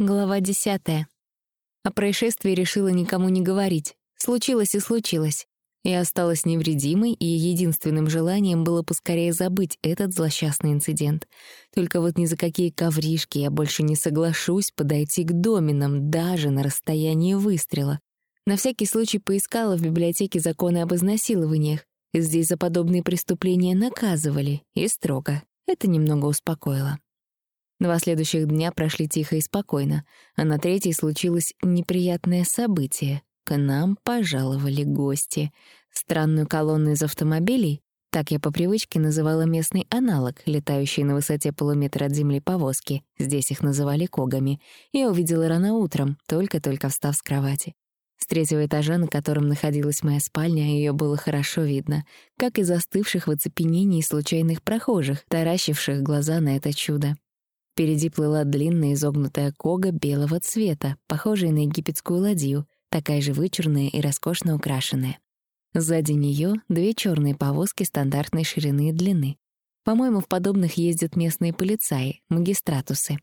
Глава десятая. О происшествии решила никому не говорить. Случилось и случилось. Я осталась невредимой, и единственным желанием было поскорее забыть этот злосчастный инцидент. Только вот ни за какие ковришки я больше не соглашусь подойти к доминам, даже на расстоянии выстрела. На всякий случай поискала в библиотеке законы об изнасилованиях. Здесь за подобные преступления наказывали, и строго. Это немного успокоило. Два следующих дня прошли тихо и спокойно, а на третий случилось неприятное событие. К нам пожаловали гости. Странную колонну из автомобилей, так я по привычке называла местный аналог, летающий на высоте полуметра от земли повозки, здесь их называли когами, я увидела рано утром, только-только встав с кровати. С третьего этажа, на котором находилась моя спальня, ее было хорошо видно, как и застывших в оцепенении случайных прохожих, таращивших глаза на это чудо. Впереди плыла длинная изогнутая кога белого цвета, похожая на египетскую ладью, такая же вычурная и роскошно украшенная. Сзади нее две черные повозки стандартной ширины и длины. По-моему, в подобных ездят местные полицаи, магистратусы.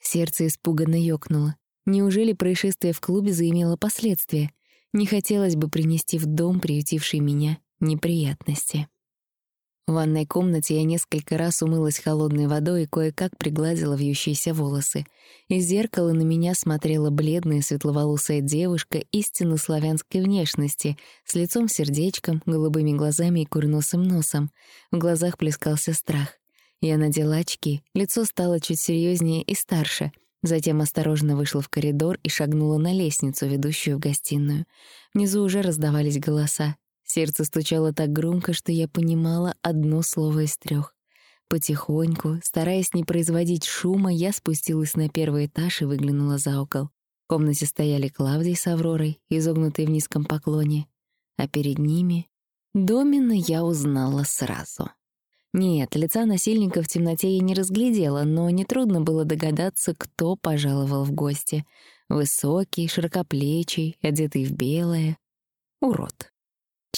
Сердце испуганно ёкнуло. Неужели происшествие в клубе заимело последствия? Не хотелось бы принести в дом, приютивший меня, неприятности. В ванной комнате я несколько раз умылась холодной водой и кое-как пригладила вьющиеся волосы. Из зеркала на меня смотрела бледная светловолосая девушка истинно славянской внешности, с лицом-сердечком, голубыми глазами и курносым носом. В глазах плескался страх. Я надела очки, лицо стало чуть серьезнее и старше. Затем осторожно вышла в коридор и шагнула на лестницу, ведущую в гостиную. Внизу уже раздавались голоса. Сердце стучало так громко, что я понимала одно слово из трех. Потихоньку, стараясь не производить шума, я спустилась на первый этаж и выглянула за угол. В комнате стояли Клавдий с Авророй, изогнутые в низком поклоне, а перед ними... Домина я узнала сразу. Нет, лица насильника в темноте я не разглядела, но нетрудно было догадаться, кто пожаловал в гости. Высокий, широкоплечий, одетый в белое. Урод.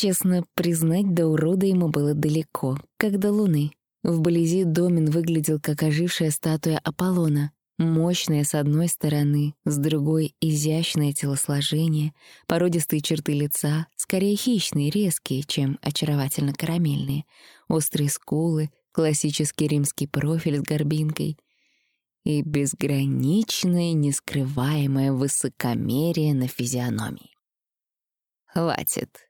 Честно признать, до урода ему было далеко, как до луны. Вблизи Домин выглядел как ожившая статуя Аполлона. Мощная с одной стороны, с другой — изящное телосложение, породистые черты лица, скорее хищные, резкие, чем очаровательно карамельные, острые скулы, классический римский профиль с горбинкой и безграничное, нескрываемое высокомерие на физиономии. «Хватит»,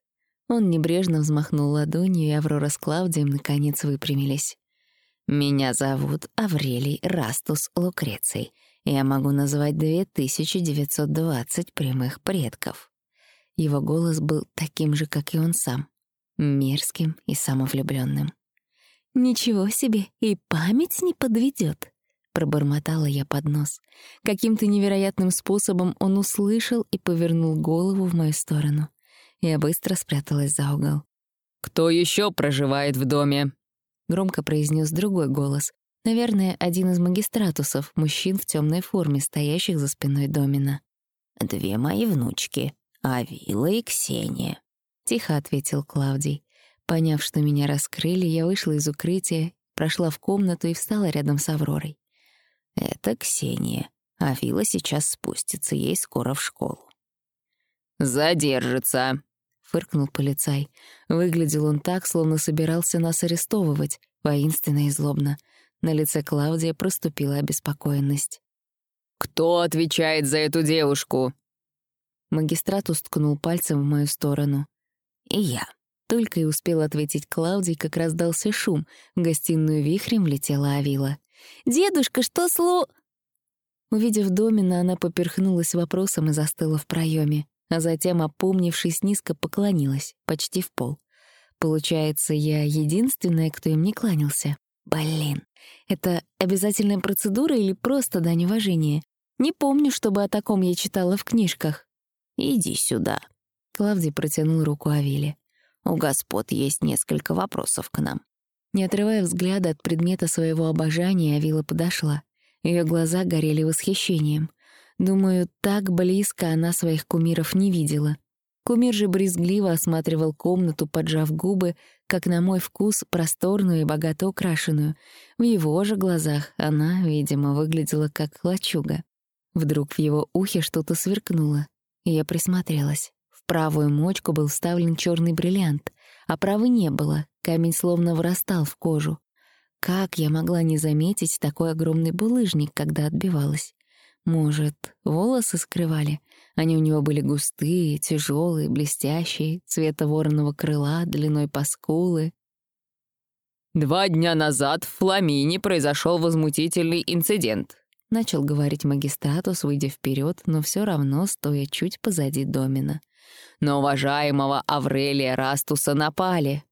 он небрежно взмахнул ладонью, и Аврора с Клаудием наконец выпрямились. «Меня зовут Аврелий Растус Лукреций. Я могу назвать 2920 прямых предков». Его голос был таким же, как и он сам, мерзким и самовлюбленным. «Ничего себе, и память не подведет, пробормотала я под нос. Каким-то невероятным способом он услышал и повернул голову в мою сторону. Я быстро спряталась за угол. «Кто еще проживает в доме?» Громко произнес другой голос. Наверное, один из магистратусов, мужчин в темной форме, стоящих за спиной Домина. «Две мои внучки, Авила и Ксения», — тихо ответил Клавдий. Поняв, что меня раскрыли, я вышла из укрытия, прошла в комнату и встала рядом с Авророй. «Это Ксения. Авила сейчас спустится, ей скоро в школу». «Задержится», фыркнул полицай. Выглядел он так, словно собирался нас арестовывать, воинственно и злобно. На лице Клаудия проступила обеспокоенность. «Кто отвечает за эту девушку?» Магистрат усткнул пальцем в мою сторону. «И я». Только и успел ответить Клаудий, как раздался шум. В гостиную вихрем влетела Авила. «Дедушка, что сло...» Увидев Домина, она поперхнулась вопросом и застыла в проеме а затем, опомнившись, низко поклонилась, почти в пол. Получается, я единственная, кто им не кланялся. Блин, это обязательная процедура или просто дань уважения? Не помню, чтобы о таком я читала в книжках. «Иди сюда», — Клавдий протянул руку Авиле. «У господ есть несколько вопросов к нам». Не отрывая взгляда от предмета своего обожания, Авила подошла. Ее глаза горели восхищением. Думаю, так близко она своих кумиров не видела. Кумир же брезгливо осматривал комнату, поджав губы, как на мой вкус, просторную и богато украшенную. В его же глазах она, видимо, выглядела как лачуга. Вдруг в его ухе что-то сверкнуло, и я присмотрелась. В правую мочку был вставлен черный бриллиант, а правой не было, камень словно врастал в кожу. Как я могла не заметить такой огромный булыжник, когда отбивалась? Может, волосы скрывали? Они у него были густые, тяжелые, блестящие, цвета вороного крыла, длиной по скулы. «Два дня назад в Фламине произошел возмутительный инцидент», — начал говорить магистратус, выйдя вперед, но все равно стоя чуть позади Домина. «На уважаемого Аврелия Растуса напали».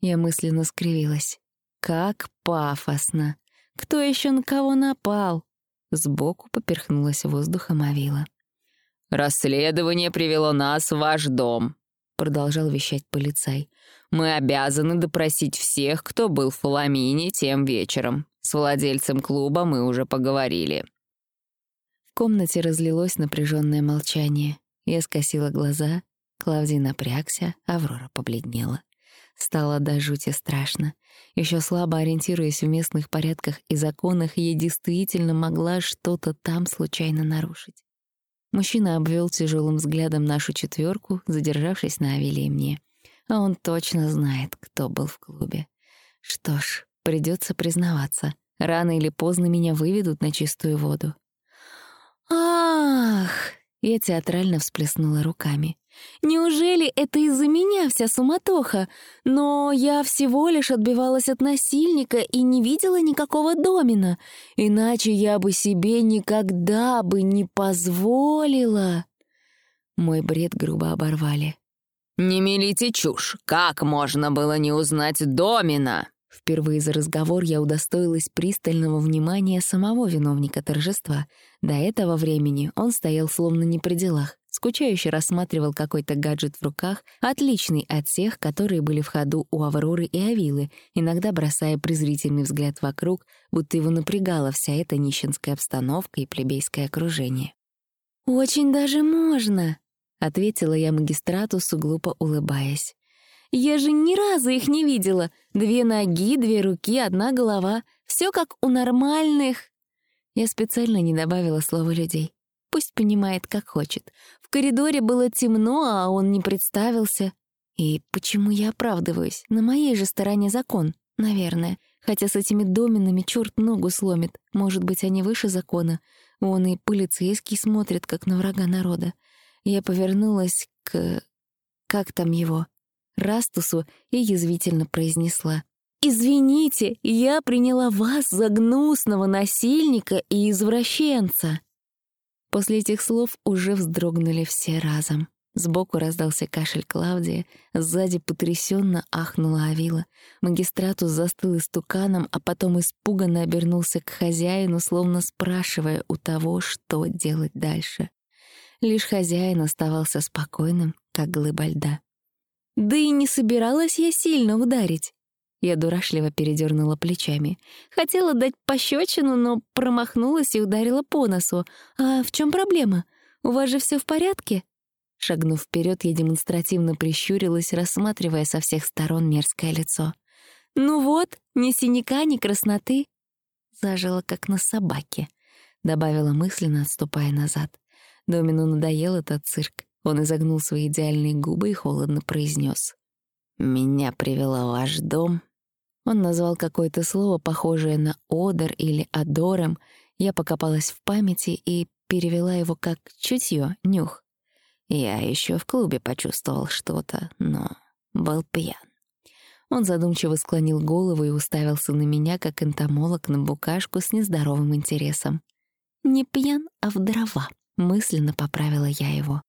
Я мысленно скривилась. Как пафосно! Кто еще на кого напал? Сбоку поперхнулась воздухом Авила. «Расследование привело нас в ваш дом», — продолжал вещать полицай. «Мы обязаны допросить всех, кто был в Фоламине тем вечером. С владельцем клуба мы уже поговорили». В комнате разлилось напряженное молчание. Я скосила глаза, Клавдий напрягся, Аврора побледнела. Стало до жути страшно. Еще слабо ориентируясь в местных порядках и законах, я действительно могла что-то там случайно нарушить. Мужчина обвел тяжелым взглядом нашу четверку, задержавшись на Авеле и мне. А он точно знает, кто был в клубе. Что ж, придется признаваться. Рано или поздно меня выведут на чистую воду. «Ах!» — я театрально всплеснула руками. Неужели это из-за меня вся суматоха? Но я всего лишь отбивалась от насильника и не видела никакого домина. Иначе я бы себе никогда бы не позволила. Мой бред грубо оборвали. «Не мелите чушь! Как можно было не узнать домина?» Впервые за разговор я удостоилась пристального внимания самого виновника торжества. До этого времени он стоял словно не при делах, скучающе рассматривал какой-то гаджет в руках, отличный от тех, которые были в ходу у Авроры и Авилы, иногда бросая презрительный взгляд вокруг, будто его напрягала вся эта нищенская обстановка и плебейское окружение. «Очень даже можно», — ответила я магистратусу, глупо улыбаясь. Я же ни разу их не видела. Две ноги, две руки, одна голова. Все как у нормальных. Я специально не добавила слова людей. Пусть понимает, как хочет. В коридоре было темно, а он не представился. И почему я оправдываюсь? На моей же стороне закон, наверное. Хотя с этими доминами черт ногу сломит. Может быть, они выше закона. Он и полицейский смотрит, как на врага народа. Я повернулась к... Как там его? Растусу и язвительно произнесла. «Извините, я приняла вас за гнусного насильника и извращенца». После этих слов уже вздрогнули все разом. Сбоку раздался кашель Клавдия, сзади потрясенно ахнула Авила. Магистратус застыл истуканом, а потом испуганно обернулся к хозяину, словно спрашивая у того, что делать дальше. Лишь хозяин оставался спокойным, как глыба льда. Да и не собиралась я сильно ударить. Я дурашливо передернула плечами. Хотела дать пощечину, но промахнулась и ударила по носу. А в чем проблема? У вас же все в порядке? Шагнув вперед, я демонстративно прищурилась, рассматривая со всех сторон мерзкое лицо. «Ну вот, ни синяка, ни красноты». Зажила, как на собаке, — добавила мысленно, отступая назад. Домину надоел этот цирк. Он изогнул свои идеальные губы и холодно произнес: «Меня привела ваш дом». Он назвал какое-то слово, похожее на «одор» или «адорем». Я покопалась в памяти и перевела его как «чутье», «нюх». Я еще в клубе почувствовал что-то, но был пьян. Он задумчиво склонил голову и уставился на меня, как энтомолог на букашку с нездоровым интересом. «Не пьян, а в дрова», — мысленно поправила я его.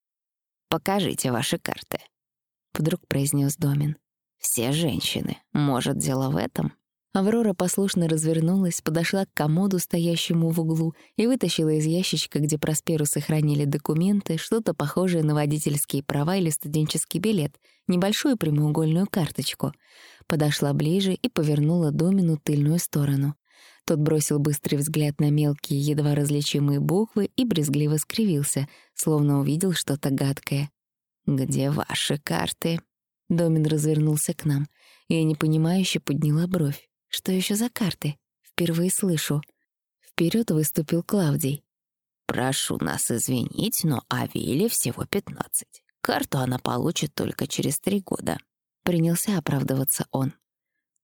«Покажите ваши карты», — вдруг произнес Домин. «Все женщины. Может, дело в этом?» Аврора послушно развернулась, подошла к комоду, стоящему в углу, и вытащила из ящичка, где Просперусы хранили документы, что-то похожее на водительские права или студенческий билет, небольшую прямоугольную карточку. Подошла ближе и повернула Домину тыльную сторону. Тот бросил быстрый взгляд на мелкие, едва различимые буквы и брезгливо скривился, словно увидел что-то гадкое. «Где ваши карты?» Домин развернулся к нам. Я непонимающе подняла бровь. «Что еще за карты? Впервые слышу». Вперед выступил Клавдий. Прошу нас извинить, но Авиле всего пятнадцать. Карту она получит только через три года. Принялся оправдываться он.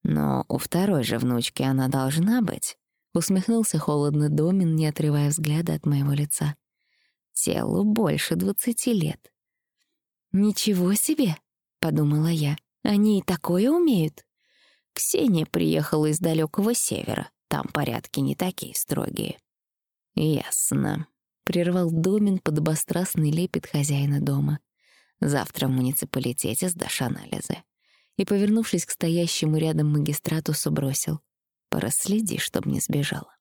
Но у второй же внучки она должна быть. Усмехнулся холодно Домин, не отрывая взгляда от моего лица. Телу больше двадцати лет. «Ничего себе!» — подумала я. «Они и такое умеют?» Ксения приехала из далекого севера. Там порядки не такие строгие. «Ясно», — прервал Домин подобострастный лепет хозяина дома. «Завтра в муниципалитете сдашь анализы». И, повернувшись к стоящему рядом магистратусу, бросил. «Пораследи, чтоб не сбежала».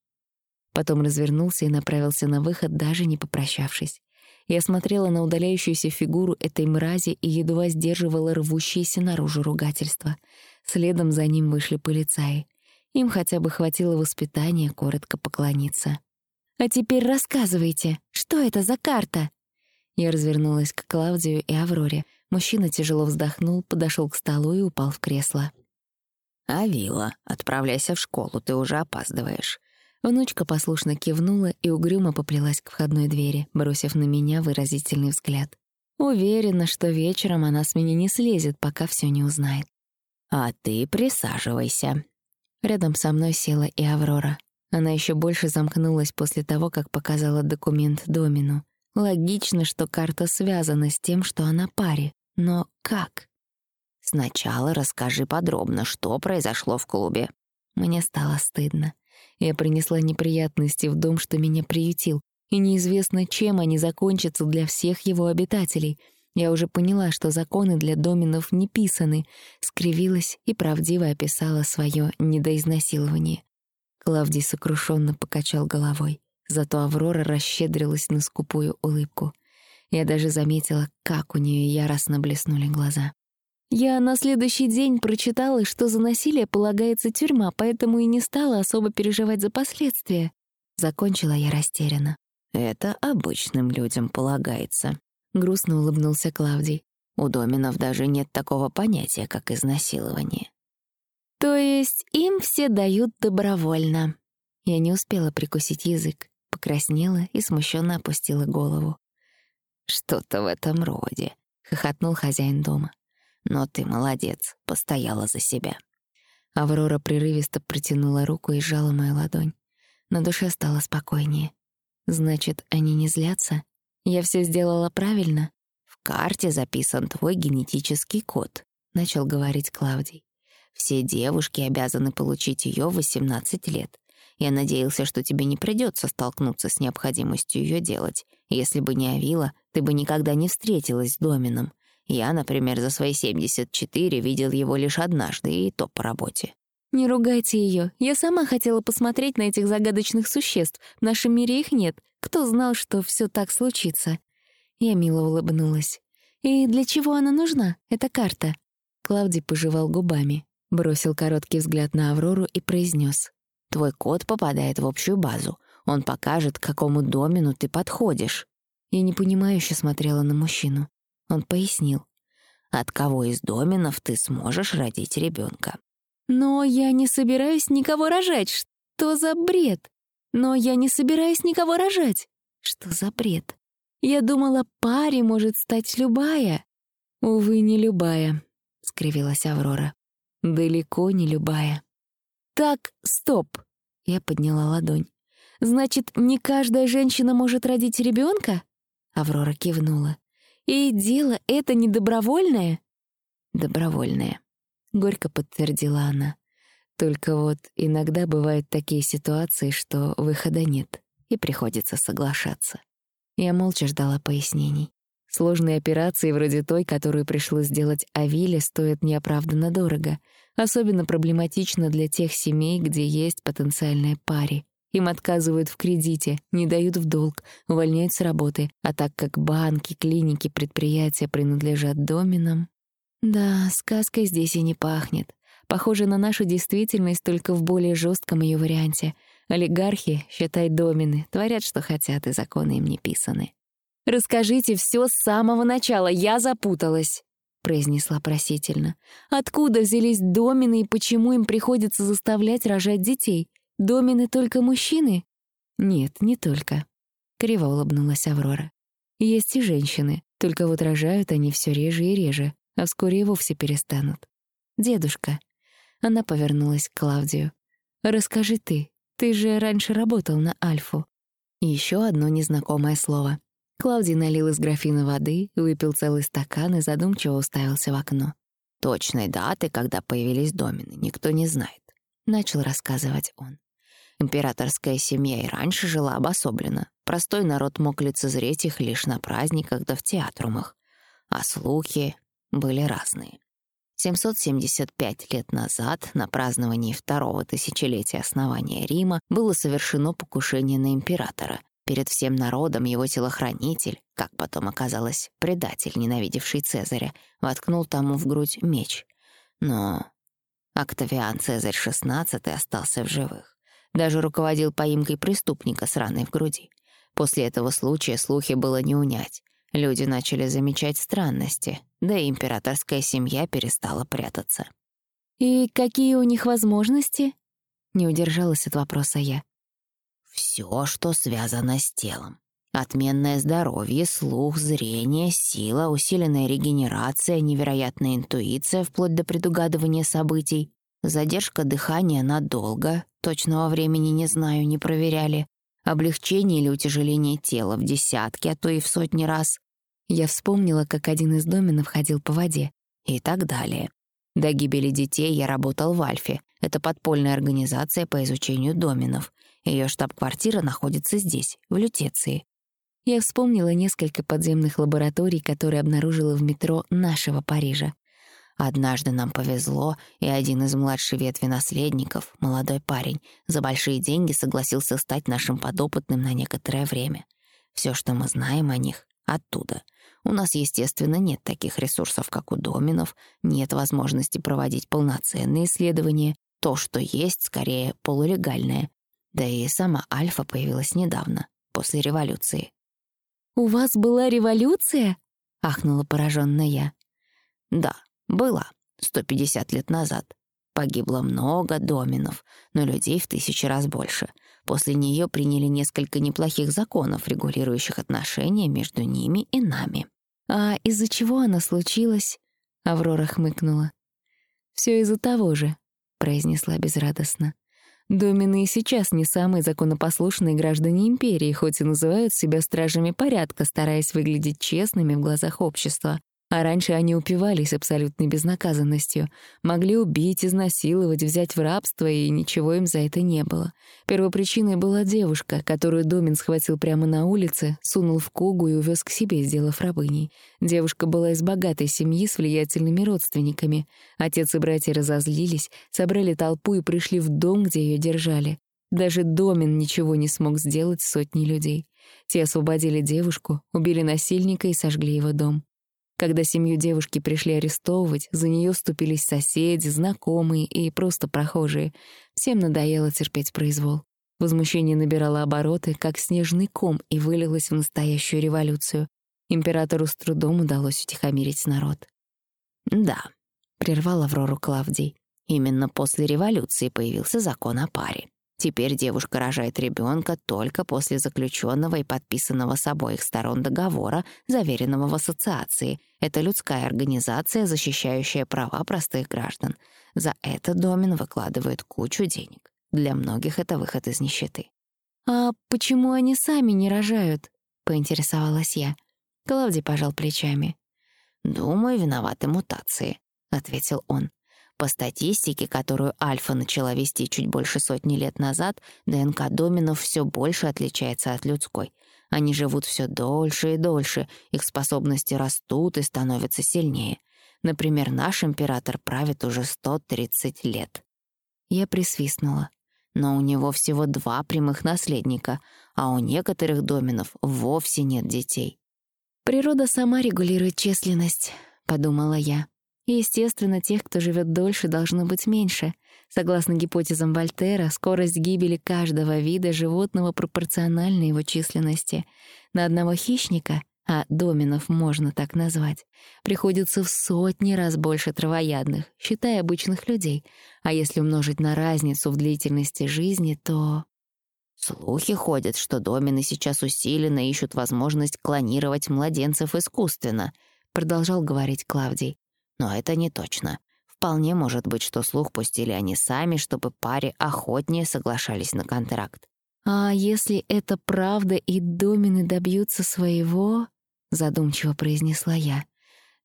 Потом развернулся и направился на выход, даже не попрощавшись. Я смотрела на удаляющуюся фигуру этой мрази и едва сдерживала рвущиеся наружу ругательства. Следом за ним вышли полицаи. Им хотя бы хватило воспитания коротко поклониться. «А теперь рассказывайте, что это за карта?» Я развернулась к Клаудию и Авроре. Мужчина тяжело вздохнул, подошел к столу и упал в кресло. «Авила, отправляйся в школу, ты уже опаздываешь». Внучка послушно кивнула и угрюмо поплелась к входной двери, бросив на меня выразительный взгляд. Уверена, что вечером она с меня не слезет, пока все не узнает. «А ты присаживайся». Рядом со мной села и Аврора. Она еще больше замкнулась после того, как показала документ Домину. Логично, что карта связана с тем, что она паре. Но как? Сначала расскажи подробно, что произошло в клубе. Мне стало стыдно. Я принесла неприятности в дом, что меня приютил, и неизвестно, чем они закончатся для всех его обитателей. Я уже поняла, что законы для доминов не писаны, скривилась и правдиво описала свое недоизнасилование. Клавдий сокрушенно покачал головой. Зато Аврора расщедрилась на скупую улыбку. Я даже заметила, как у нее яростно блеснули глаза. Я на следующий день прочитала, что за насилие полагается тюрьма, поэтому и не стала особо переживать за последствия. Закончила я растерянно. «Это обычным людям полагается», — грустно улыбнулся Клавдий. «У доминов даже нет такого понятия, как изнасилование. То есть им все дают добровольно. Я не успела прикусить язык, покраснела и смущенно опустила голову. «Что-то в этом роде», — хохотнул хозяин дома. «Но ты молодец, постояла за себя». Аврора прерывисто протянула руку и сжала мою ладонь. На душе стало спокойнее. «Значит, они не злятся? Я все сделала правильно?» «В карте записан твой генетический код», — начал говорить Клавдий. Все девушки обязаны получить ее в 18 лет. Я надеялся, что тебе не придется столкнуться с необходимостью ее делать. Если бы не Авила, ты бы никогда не встретилась с Домином. Я, например, за свои 74 видел его лишь однажды, и то по работе. «Не ругайте ее. Я сама хотела посмотреть на этих загадочных существ. В нашем мире их нет. Кто знал, что все так случится?» Я мило улыбнулась. «И для чего она нужна, эта карта?» Клавдий пожевал губами. Бросил короткий взгляд на Аврору и произнес: «Твой код попадает в общую базу. Он покажет, к какому домену ты подходишь». Я непонимающе смотрела на мужчину. Он пояснил. «От кого из доменов ты сможешь родить ребенка? «Но я не собираюсь никого рожать. Что за бред? Но я не собираюсь никого рожать. Что за бред? Я думала, паре может стать любая». «Увы, не любая», — скривилась Аврора. Далеко не любая. «Так, стоп!» — я подняла ладонь. «Значит, не каждая женщина может родить ребенка? Аврора кивнула. «И дело это не добровольное?» «Добровольное», — горько подтвердила она. «Только вот иногда бывают такие ситуации, что выхода нет, и приходится соглашаться». Я молча ждала пояснений. Сложные операции вроде той, которую пришлось сделать Авиле, стоят неоправданно дорого. Особенно проблематично для тех семей, где есть потенциальная паре. Им отказывают в кредите, не дают в долг, увольняют с работы. А так как банки, клиники, предприятия принадлежат доминам... Да, сказкой здесь и не пахнет. Похоже на нашу действительность только в более жестком ее варианте. Олигархи, считай домины, творят, что хотят, и законы им не писаны. «Расскажите все с самого начала, я запуталась», — произнесла просительно. «Откуда взялись домины и почему им приходится заставлять рожать детей? Домины только мужчины?» «Нет, не только». — криво улыбнулась Аврора. «Есть и женщины, только вот рожают они все реже и реже, а вскоре и вовсе перестанут. Дедушка». Она повернулась к Клавдию. «Расскажи ты, ты же раньше работал на Альфу». Еще одно незнакомое слово. Клавдий налил из графина воды, выпил целый стакан и задумчиво уставился в окно. Точной даты, когда появились домины, никто не знает. Начал рассказывать он. Императорская семья и раньше жила обособленно. Простой народ мог лицезреть их лишь на праздниках да в театрумах. А слухи были разные. 775 лет назад, на праздновании второго тысячелетия основания Рима, было совершено покушение на императора. Перед всем народом его телохранитель, как потом оказалось, предатель, ненавидевший Цезаря, воткнул тому в грудь меч. Но Октавиан Цезарь XVI остался в живых. Даже руководил поимкой преступника с раной в груди. После этого случая слухи было не унять. Люди начали замечать странности, да и императорская семья перестала прятаться. «И какие у них возможности?» — не удержалась от вопроса я. «Все, что связано с телом. Отменное здоровье, слух, зрение, сила, усиленная регенерация, невероятная интуиция вплоть до предугадывания событий, задержка дыхания надолго, точного времени не знаю, не проверяли, облегчение или утяжеление тела в десятки, а то и в сотни раз. Я вспомнила, как один из доменов ходил по воде и так далее. До гибели детей я работал в Альфе. Это подпольная организация по изучению доменов. Ее штаб-квартира находится здесь, в Лютеции. Я вспомнила несколько подземных лабораторий, которые обнаружила в метро нашего Парижа. Однажды нам повезло, и один из младшей ветви наследников, молодой парень, за большие деньги согласился стать нашим подопытным на некоторое время. Все, что мы знаем о них, оттуда. У нас, естественно, нет таких ресурсов, как у доминов, нет возможности проводить полноценные исследования. То, что есть, скорее полулегальное. Да и сама Альфа появилась недавно, после революции. «У вас была революция?» — ахнула поражённая я. «Да, была, 150 лет назад. Погибло много доминов, но людей в тысячи раз больше. После нее приняли несколько неплохих законов, регулирующих отношения между ними и нами. «А из-за чего она случилась?» — Аврора хмыкнула. «Все из-за того же», — произнесла безрадостно. «Домины и сейчас не самые законопослушные граждане империи, хоть и называют себя стражами порядка, стараясь выглядеть честными в глазах общества. А раньше они упивались абсолютной безнаказанностью. Могли убить, изнасиловать, взять в рабство, и ничего им за это не было. Первопричиной была девушка, которую Домин схватил прямо на улице, сунул в кугу и увез к себе, сделав рабыней. Девушка была из богатой семьи с влиятельными родственниками. Отец и братья разозлились, собрали толпу и пришли в дом, где ее держали. Даже Домин ничего не смог сделать сотни людей. Те освободили девушку, убили насильника и сожгли его дом. Когда семью девушки пришли арестовывать, за нее вступились соседи, знакомые и просто прохожие. Всем надоело терпеть произвол. Возмущение набирало обороты, как снежный ком, и вылилось в настоящую революцию. Императору с трудом удалось утихомирить народ. «Да», — прервал Аврору Клавдий, — «именно после революции появился закон о паре. Теперь девушка рожает ребенка только после заключенного и подписанного с обоих сторон договора, заверенного в ассоциации. Это людская организация, защищающая права простых граждан. За это Домин выкладывает кучу денег. Для многих это выход из нищеты. «А почему они сами не рожают?» — поинтересовалась я. Клавдий пожал плечами. «Думаю, виноваты мутации», — ответил он. По статистике, которую Альфа начала вести чуть больше сотни лет назад, ДНК доминов все больше отличается от людской. Они живут все дольше и дольше, их способности растут и становятся сильнее. Например, наш император правит уже 130 лет. Я присвистнула. Но у него всего два прямых наследника, а у некоторых доминов вовсе нет детей. «Природа сама регулирует численность», — подумала я. Естественно, тех, кто живет дольше, должно быть меньше. Согласно гипотезам Вольтера, скорость гибели каждого вида животного пропорциональна его численности. На одного хищника, а доминов можно так назвать, приходится в сотни раз больше травоядных, считая обычных людей. А если умножить на разницу в длительности жизни, то... Слухи ходят, что домены сейчас усиленно ищут возможность клонировать младенцев искусственно, продолжал говорить Клавдий. Но это не точно. Вполне может быть, что слух пустили они сами, чтобы паре охотнее соглашались на контракт. «А если это правда и домены добьются своего?» — задумчиво произнесла я.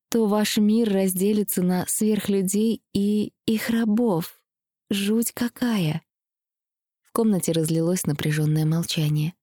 «То ваш мир разделится на сверхлюдей и их рабов. Жуть какая!» В комнате разлилось напряженное молчание.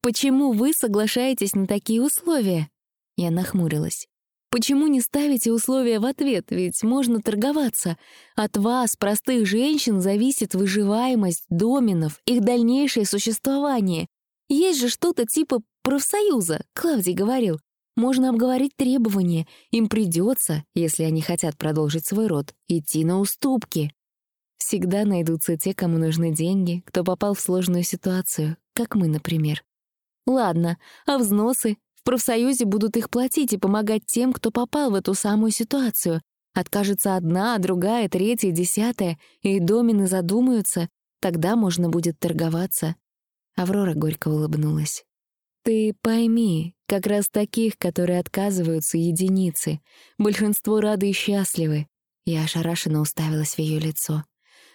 «Почему вы соглашаетесь на такие условия?» Я нахмурилась. «Почему не ставите условия в ответ? Ведь можно торговаться. От вас, простых женщин, зависит выживаемость доминов, их дальнейшее существование. Есть же что-то типа профсоюза, Клавдий говорил. Можно обговорить требования. Им придется, если они хотят продолжить свой род, идти на уступки. Всегда найдутся те, кому нужны деньги, кто попал в сложную ситуацию, как мы, например. Ладно, а взносы? В профсоюзе будут их платить и помогать тем, кто попал в эту самую ситуацию. Откажется одна, другая, третья, десятая, и домены задумаются, тогда можно будет торговаться. Аврора горько улыбнулась. «Ты пойми, как раз таких, которые отказываются, единицы. Большинство рады и счастливы». Я ошарашенно уставилась в ее лицо.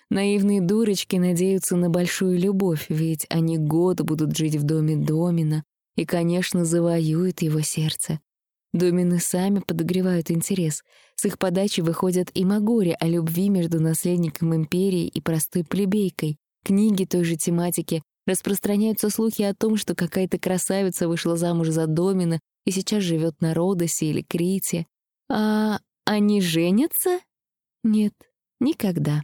Наивные дурочки надеются на большую любовь, ведь они год будут жить в доме Домина и, конечно, завоюют его сердце. Домины сами подогревают интерес. С их подачи выходят и Магори о любви между наследником империи и простой плебейкой. Книги той же тематики. Распространяются слухи о том, что какая-то красавица вышла замуж за Домина и сейчас живет на Родосе или Крите. А они женятся? Нет, никогда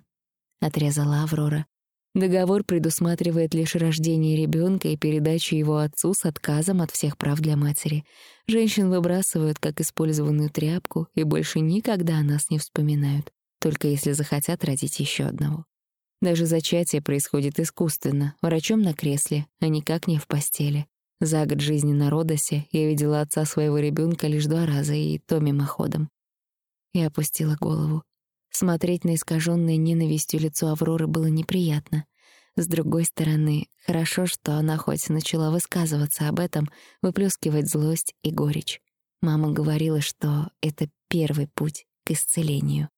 отрезала Аврора. Договор предусматривает лишь рождение ребенка и передачу его отцу с отказом от всех прав для матери. Женщин выбрасывают как использованную тряпку и больше никогда о нас не вспоминают, только если захотят родить еще одного. Даже зачатие происходит искусственно, врачом на кресле, а никак не в постели. За год жизни на Родосе я видела отца своего ребенка лишь два раза, и то мимоходом. Я опустила голову. Смотреть на искаженное ненавистью лицо Авроры было неприятно. С другой стороны, хорошо, что она хоть начала высказываться об этом, выплескивать злость и горечь. Мама говорила, что это первый путь к исцелению.